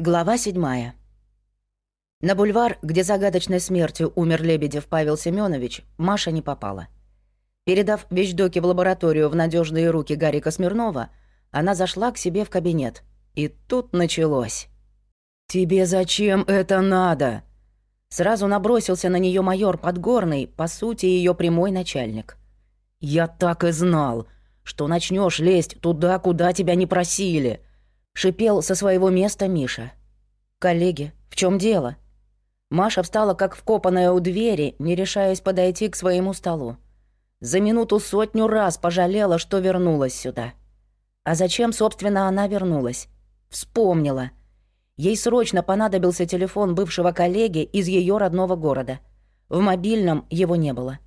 Глава седьмая. На бульвар, где загадочной смертью умер Лебедев Павел Семенович, Маша не попала. Передав вещдоки в лабораторию в надежные руки Гарика Смирнова, она зашла к себе в кабинет. И тут началось. «Тебе зачем это надо?» Сразу набросился на нее майор Подгорный, по сути, ее прямой начальник. «Я так и знал, что начнешь лезть туда, куда тебя не просили», — шипел со своего места Миша. «Коллеги, в чем дело?» Маша встала как вкопанная у двери, не решаясь подойти к своему столу. За минуту сотню раз пожалела, что вернулась сюда. А зачем, собственно, она вернулась? Вспомнила. Ей срочно понадобился телефон бывшего коллеги из ее родного города. В мобильном его не было.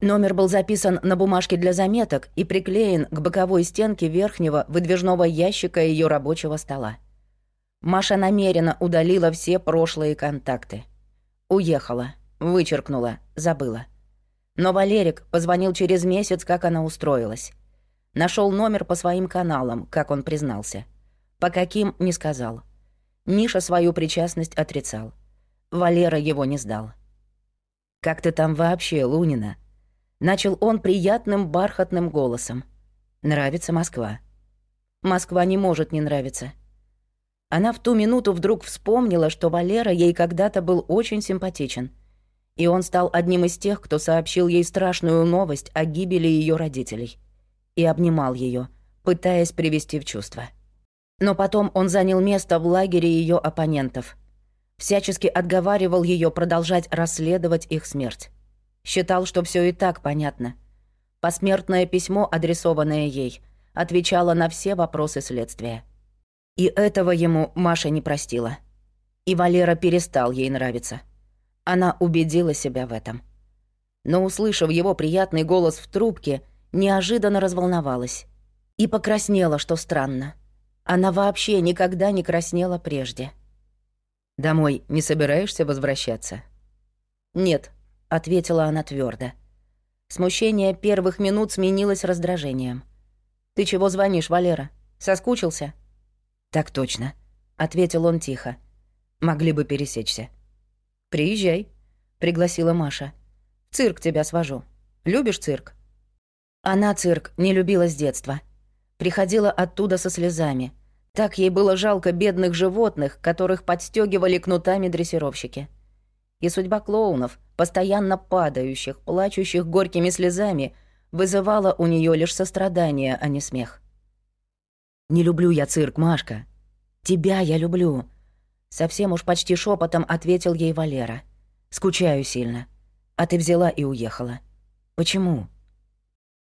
Номер был записан на бумажке для заметок и приклеен к боковой стенке верхнего выдвижного ящика ее рабочего стола. Маша намеренно удалила все прошлые контакты. Уехала, вычеркнула, забыла. Но Валерик позвонил через месяц, как она устроилась. Нашел номер по своим каналам, как он признался. По каким — не сказал. Миша свою причастность отрицал. Валера его не сдал. «Как ты там вообще, Лунина?» Начал он приятным бархатным голосом. «Нравится Москва». «Москва не может не нравиться. Она в ту минуту вдруг вспомнила, что Валера ей когда-то был очень симпатичен. И он стал одним из тех, кто сообщил ей страшную новость о гибели ее родителей. И обнимал ее, пытаясь привести в чувство. Но потом он занял место в лагере ее оппонентов. Всячески отговаривал ее продолжать расследовать их смерть. Считал, что все и так понятно. Посмертное письмо, адресованное ей, отвечало на все вопросы следствия. И этого ему Маша не простила. И Валера перестал ей нравиться. Она убедила себя в этом. Но, услышав его приятный голос в трубке, неожиданно разволновалась. И покраснела, что странно. Она вообще никогда не краснела прежде. «Домой не собираешься возвращаться?» «Нет», — ответила она твердо. Смущение первых минут сменилось раздражением. «Ты чего звонишь, Валера? Соскучился?» «Так точно», — ответил он тихо. «Могли бы пересечься». «Приезжай», — пригласила Маша. «В цирк тебя свожу. Любишь цирк?» Она цирк не любила с детства. Приходила оттуда со слезами. Так ей было жалко бедных животных, которых подстегивали кнутами дрессировщики. И судьба клоунов, постоянно падающих, плачущих горькими слезами, вызывала у нее лишь сострадание, а не смех. «Не люблю я цирк, Машка. Тебя я люблю», — совсем уж почти шепотом ответил ей Валера. «Скучаю сильно. А ты взяла и уехала. Почему?»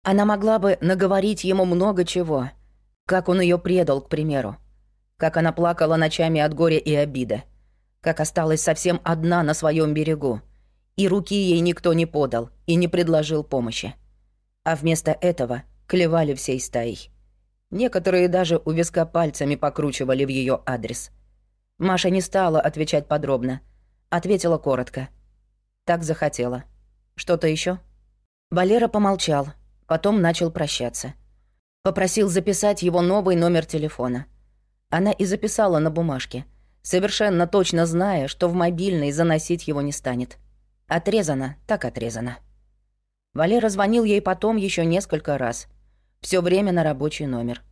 Она могла бы наговорить ему много чего. Как он ее предал, к примеру. Как она плакала ночами от горя и обида. Как осталась совсем одна на своем берегу. И руки ей никто не подал и не предложил помощи. А вместо этого клевали всей стаей. Некоторые даже у виска пальцами покручивали в ее адрес. Маша не стала отвечать подробно. Ответила коротко. Так захотела. Что-то еще? Валера помолчал, потом начал прощаться. Попросил записать его новый номер телефона. Она и записала на бумажке, совершенно точно зная, что в мобильный заносить его не станет. Отрезано, так отрезано. Валера звонил ей потом еще несколько раз — все время на рабочий номер.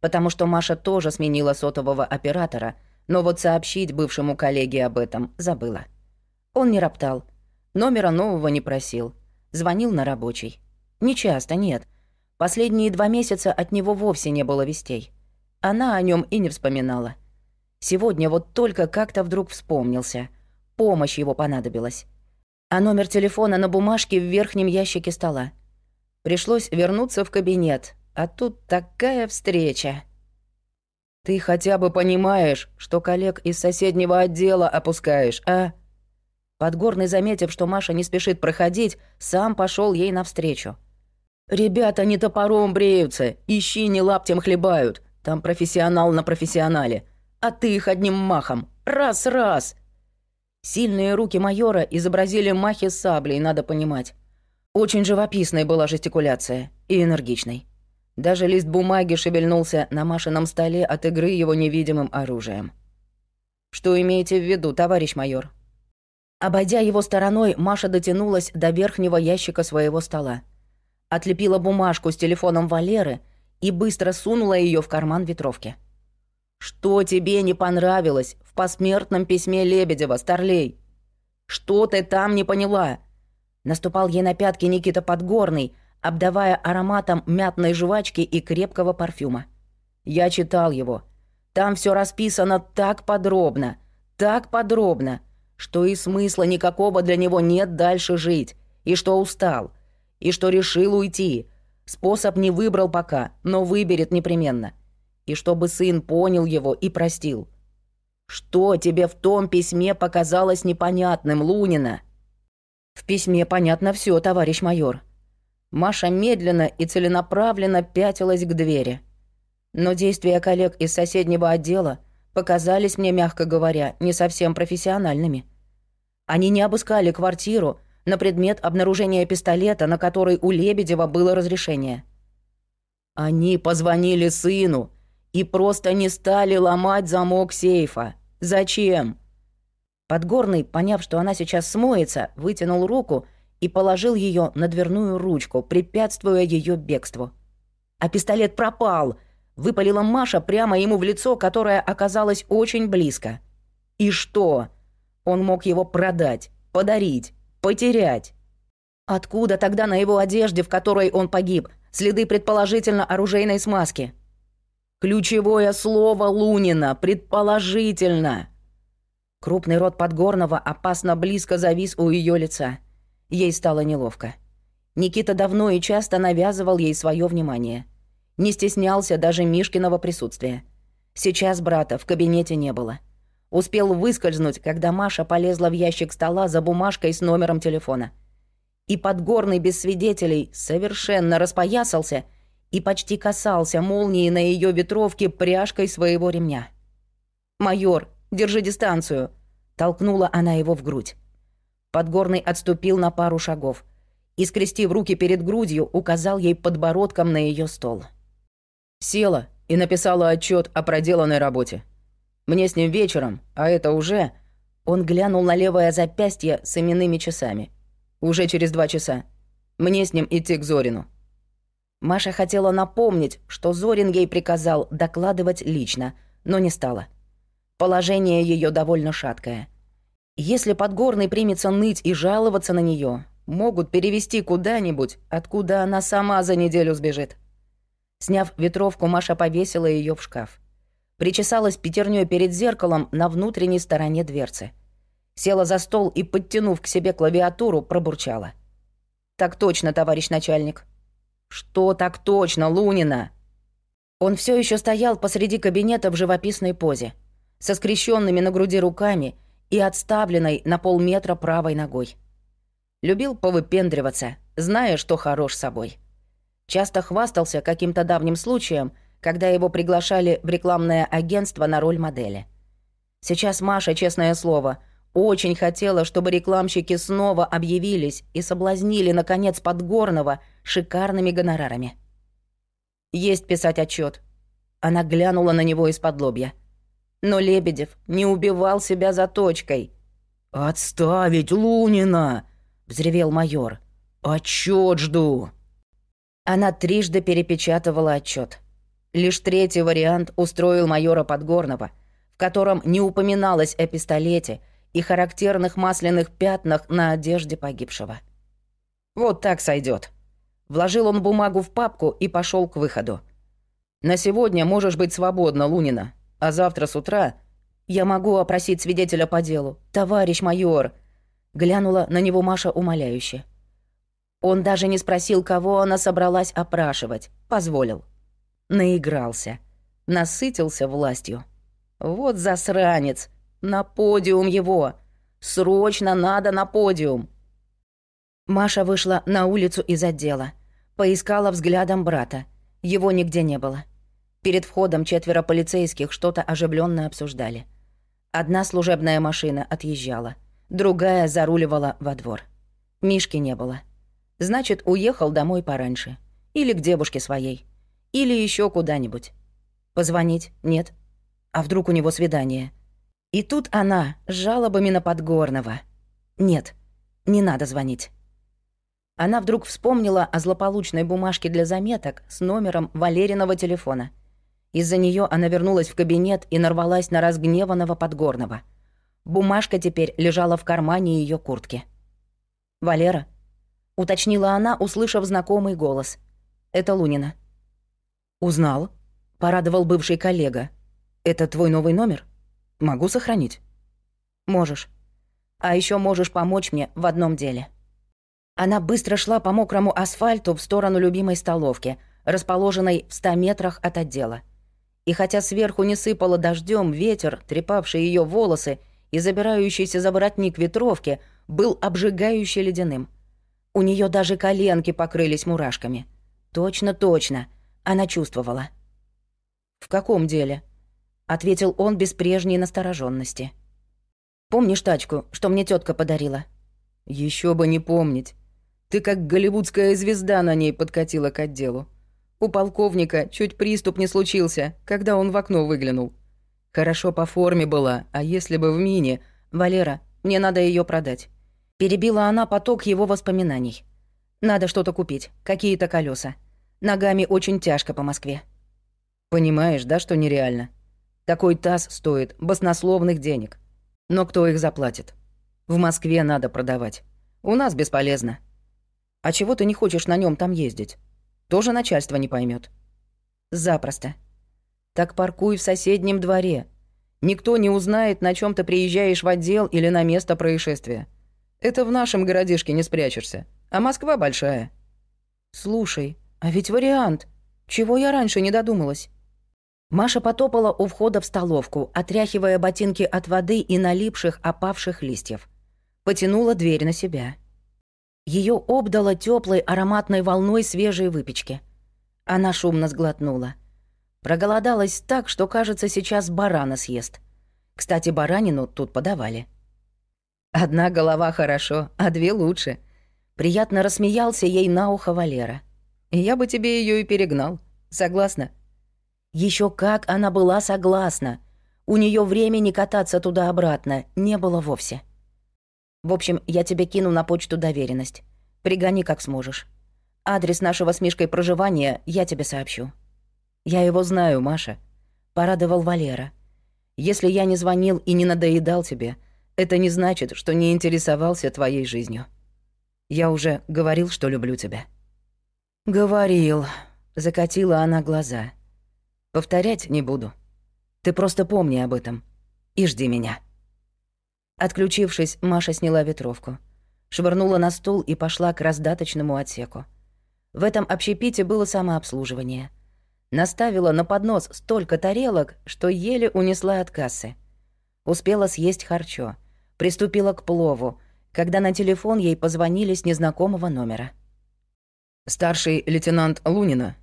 Потому что Маша тоже сменила сотового оператора, но вот сообщить бывшему коллеге об этом забыла. Он не роптал. Номера нового не просил. Звонил на рабочий. Не часто, нет. Последние два месяца от него вовсе не было вестей. Она о нем и не вспоминала. Сегодня вот только как-то вдруг вспомнился. Помощь его понадобилась. А номер телефона на бумажке в верхнем ящике стола. Пришлось вернуться в кабинет, а тут такая встреча. Ты хотя бы понимаешь, что коллег из соседнего отдела опускаешь, а? Подгорный, заметив, что Маша не спешит проходить, сам пошел ей навстречу. «Ребята не топором бреются, ищи не лаптем хлебают. Там профессионал на профессионале. А ты их одним махом. Раз-раз!» Сильные руки майора изобразили махи саблей, надо понимать. Очень живописной была жестикуляция и энергичной. Даже лист бумаги шевельнулся на Машином столе от игры его невидимым оружием. Что имеете в виду, товарищ майор? Обойдя его стороной, Маша дотянулась до верхнего ящика своего стола. Отлепила бумажку с телефоном Валеры и быстро сунула ее в карман ветровки. «Что тебе не понравилось в посмертном письме Лебедева, Старлей? Что ты там не поняла?» Наступал ей на пятки Никита Подгорный, обдавая ароматом мятной жвачки и крепкого парфюма. Я читал его. Там все расписано так подробно, так подробно, что и смысла никакого для него нет дальше жить, и что устал, и что решил уйти. Способ не выбрал пока, но выберет непременно. И чтобы сын понял его и простил. Что тебе в том письме показалось непонятным, Лунина? В письме понятно все, товарищ майор. Маша медленно и целенаправленно пятилась к двери. Но действия коллег из соседнего отдела показались мне, мягко говоря, не совсем профессиональными. Они не обыскали квартиру на предмет обнаружения пистолета, на который у Лебедева было разрешение. Они позвонили сыну и просто не стали ломать замок сейфа. Зачем? Подгорный, поняв, что она сейчас смоется, вытянул руку и положил ее на дверную ручку, препятствуя ее бегству. «А пистолет пропал!» — выпалила Маша прямо ему в лицо, которое оказалось очень близко. «И что? Он мог его продать, подарить, потерять. Откуда тогда на его одежде, в которой он погиб, следы предположительно оружейной смазки?» «Ключевое слово Лунина — предположительно!» Крупный рот Подгорного опасно близко завис у ее лица. Ей стало неловко. Никита давно и часто навязывал ей свое внимание. Не стеснялся даже Мишкиного присутствия. Сейчас брата в кабинете не было. Успел выскользнуть, когда Маша полезла в ящик стола за бумажкой с номером телефона. И Подгорный без свидетелей совершенно распоясался и почти касался молнии на ее ветровке пряжкой своего ремня. «Майор, держи дистанцию!» — толкнула она его в грудь. Подгорный отступил на пару шагов и, скрестив руки перед грудью, указал ей подбородком на ее стол. Села и написала отчет о проделанной работе. Мне с ним вечером, а это уже... Он глянул на левое запястье с именными часами. Уже через два часа. Мне с ним идти к Зорину. Маша хотела напомнить, что Зорин ей приказал докладывать лично, но не стала. Положение ее довольно шаткое. Если Подгорный примется ныть и жаловаться на нее, могут перевести куда-нибудь, откуда она сама за неделю сбежит. Сняв ветровку, Маша повесила ее в шкаф. Причесалась пятерней перед зеркалом на внутренней стороне дверцы. Села за стол и, подтянув к себе клавиатуру, пробурчала. «Так точно, товарищ начальник». «Что так точно, Лунина?» Он все еще стоял посреди кабинета в живописной позе, со скрещенными на груди руками и отставленной на полметра правой ногой. Любил повыпендриваться, зная, что хорош собой. Часто хвастался каким-то давним случаем, когда его приглашали в рекламное агентство на роль модели. Сейчас Маша, честное слово, очень хотела, чтобы рекламщики снова объявились и соблазнили, наконец, Подгорного шикарными гонорарами. «Есть писать отчет. Она глянула на него из-под лобья – но Лебедев не убивал себя за точкой. «Отставить Лунина!» — взревел майор. «Отчет жду!» Она трижды перепечатывала отчет. Лишь третий вариант устроил майора Подгорного, в котором не упоминалось о пистолете и характерных масляных пятнах на одежде погибшего. «Вот так сойдет. Вложил он бумагу в папку и пошел к выходу. «На сегодня можешь быть свободна, Лунина. А завтра с утра я могу опросить свидетеля по делу. Товарищ майор!» Глянула на него Маша умоляюще. Он даже не спросил, кого она собралась опрашивать. Позволил. Наигрался. Насытился властью. Вот засранец. На подиум его. Срочно надо на подиум. Маша вышла на улицу из отдела. Поискала взглядом брата. Его нигде не было. Перед входом четверо полицейских что-то оживленно обсуждали. Одна служебная машина отъезжала, другая заруливала во двор. Мишки не было. Значит, уехал домой пораньше. Или к девушке своей. Или еще куда-нибудь. Позвонить? Нет. А вдруг у него свидание? И тут она с жалобами на Подгорного. Нет, не надо звонить. Она вдруг вспомнила о злополучной бумажке для заметок с номером Валериного телефона. Из-за нее она вернулась в кабинет и нарвалась на разгневанного Подгорного. Бумажка теперь лежала в кармане ее куртки. «Валера?» — уточнила она, услышав знакомый голос. «Это Лунина». «Узнал?» — порадовал бывший коллега. «Это твой новый номер? Могу сохранить?» «Можешь. А еще можешь помочь мне в одном деле». Она быстро шла по мокрому асфальту в сторону любимой столовки, расположенной в ста метрах от отдела. И хотя сверху не сыпало дождем, ветер, трепавший ее волосы и забирающийся за воротник ветровки, был обжигающе ледяным. У нее даже коленки покрылись мурашками. Точно, точно. Она чувствовала. «В каком деле?» — ответил он без прежней настороженности. «Помнишь тачку, что мне тетка подарила?» Еще бы не помнить. Ты как голливудская звезда на ней подкатила к отделу. У полковника чуть приступ не случился, когда он в окно выглянул. Хорошо по форме была, а если бы в мини... Валера, мне надо ее продать. Перебила она поток его воспоминаний. Надо что-то купить, какие-то колеса. Ногами очень тяжко по Москве. Понимаешь, да, что нереально? Такой таз стоит баснословных денег. Но кто их заплатит? В Москве надо продавать. У нас бесполезно. А чего ты не хочешь на нем там ездить? Тоже начальство не поймет. Запросто. Так паркуй в соседнем дворе. Никто не узнает, на чем ты приезжаешь в отдел или на место происшествия. Это в нашем городишке не спрячешься. А Москва большая. Слушай, а ведь вариант. Чего я раньше не додумалась? Маша потопала у входа в столовку, отряхивая ботинки от воды и налипших опавших листьев. Потянула дверь на себя. Ее обдало теплой ароматной волной свежей выпечки. Она шумно сглотнула. Проголодалась так, что, кажется, сейчас барана съест. Кстати, баранину тут подавали. Одна голова хорошо, а две лучше. Приятно рассмеялся ей на ухо Валера. Я бы тебе ее и перегнал. Согласна? Еще как она была согласна. У нее времени кататься туда-обратно не было вовсе. В общем, я тебе кину на почту доверенность. Пригони как сможешь. Адрес нашего с Мишкой проживания я тебе сообщу. Я его знаю, Маша. Порадовал Валера. Если я не звонил и не надоедал тебе, это не значит, что не интересовался твоей жизнью. Я уже говорил, что люблю тебя. Говорил. Закатила она глаза. Повторять не буду. Ты просто помни об этом. И жди меня. Отключившись, Маша сняла ветровку. Швырнула на стул и пошла к раздаточному отсеку. В этом общепите было самообслуживание. Наставила на поднос столько тарелок, что еле унесла от кассы. Успела съесть харчо. Приступила к плову, когда на телефон ей позвонили с незнакомого номера. «Старший лейтенант Лунина.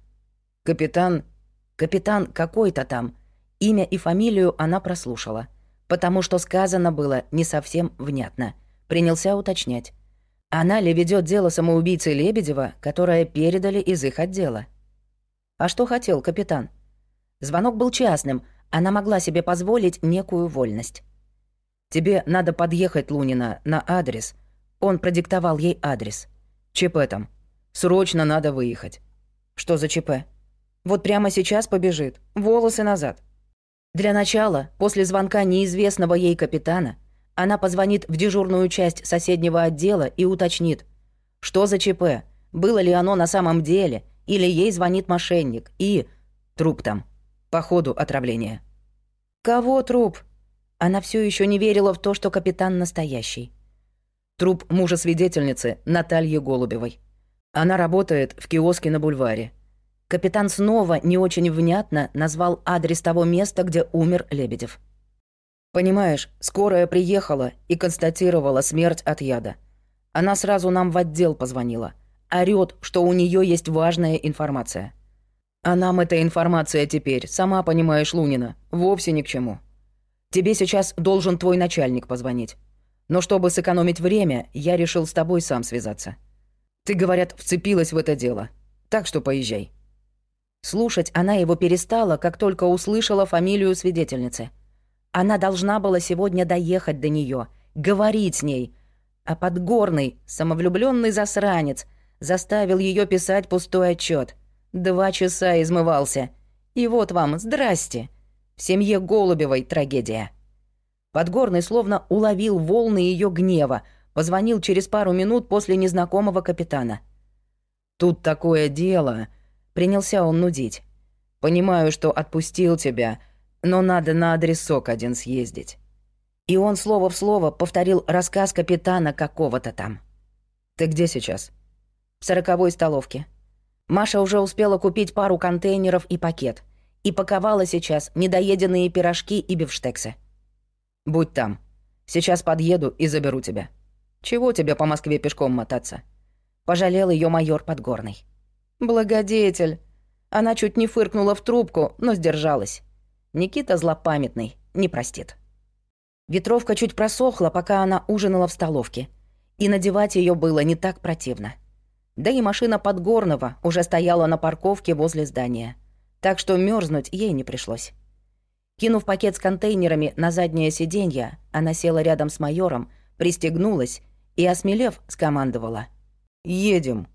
Капитан...» «Капитан какой-то там». Имя и фамилию она прослушала — потому что сказано было не совсем внятно. Принялся уточнять. Она ли ведет дело самоубийцы Лебедева, которое передали из их отдела? А что хотел капитан? Звонок был частным, она могла себе позволить некую вольность. «Тебе надо подъехать, Лунина, на адрес». Он продиктовал ей адрес. «ЧП там. Срочно надо выехать». «Что за ЧП?» «Вот прямо сейчас побежит. Волосы назад». Для начала, после звонка неизвестного ей капитана, она позвонит в дежурную часть соседнего отдела и уточнит, что за ЧП, было ли оно на самом деле, или ей звонит мошенник, и... Труп там. По ходу отравления. Кого труп? Она все еще не верила в то, что капитан настоящий. Труп мужа свидетельницы Натальи Голубевой. Она работает в киоске на бульваре. Капитан снова не очень внятно назвал адрес того места, где умер Лебедев. «Понимаешь, скорая приехала и констатировала смерть от яда. Она сразу нам в отдел позвонила. Орёт, что у нее есть важная информация. А нам эта информация теперь, сама понимаешь, Лунина, вовсе ни к чему. Тебе сейчас должен твой начальник позвонить. Но чтобы сэкономить время, я решил с тобой сам связаться. Ты, говорят, вцепилась в это дело. Так что поезжай». Слушать она его перестала, как только услышала фамилию свидетельницы. Она должна была сегодня доехать до нее, говорить с ней. А Подгорный, самовлюбленный засранец, заставил ее писать пустой отчет. Два часа измывался. И вот вам, здрасте. В семье Голубевой трагедия. Подгорный словно уловил волны ее гнева, позвонил через пару минут после незнакомого капитана. «Тут такое дело», — принялся он нудить. «Понимаю, что отпустил тебя, но надо на адресок один съездить». И он слово в слово повторил рассказ капитана какого-то там. «Ты где сейчас?» «В сороковой столовке». Маша уже успела купить пару контейнеров и пакет. И паковала сейчас недоеденные пирожки и бифштексы. «Будь там. Сейчас подъеду и заберу тебя. Чего тебе по Москве пешком мотаться?» Пожалел ее майор Подгорный. «Благодетель!» Она чуть не фыркнула в трубку, но сдержалась. Никита злопамятный, не простит. Ветровка чуть просохла, пока она ужинала в столовке. И надевать ее было не так противно. Да и машина Подгорного уже стояла на парковке возле здания. Так что мерзнуть ей не пришлось. Кинув пакет с контейнерами на заднее сиденье, она села рядом с майором, пристегнулась и, осмелев, скомандовала. «Едем».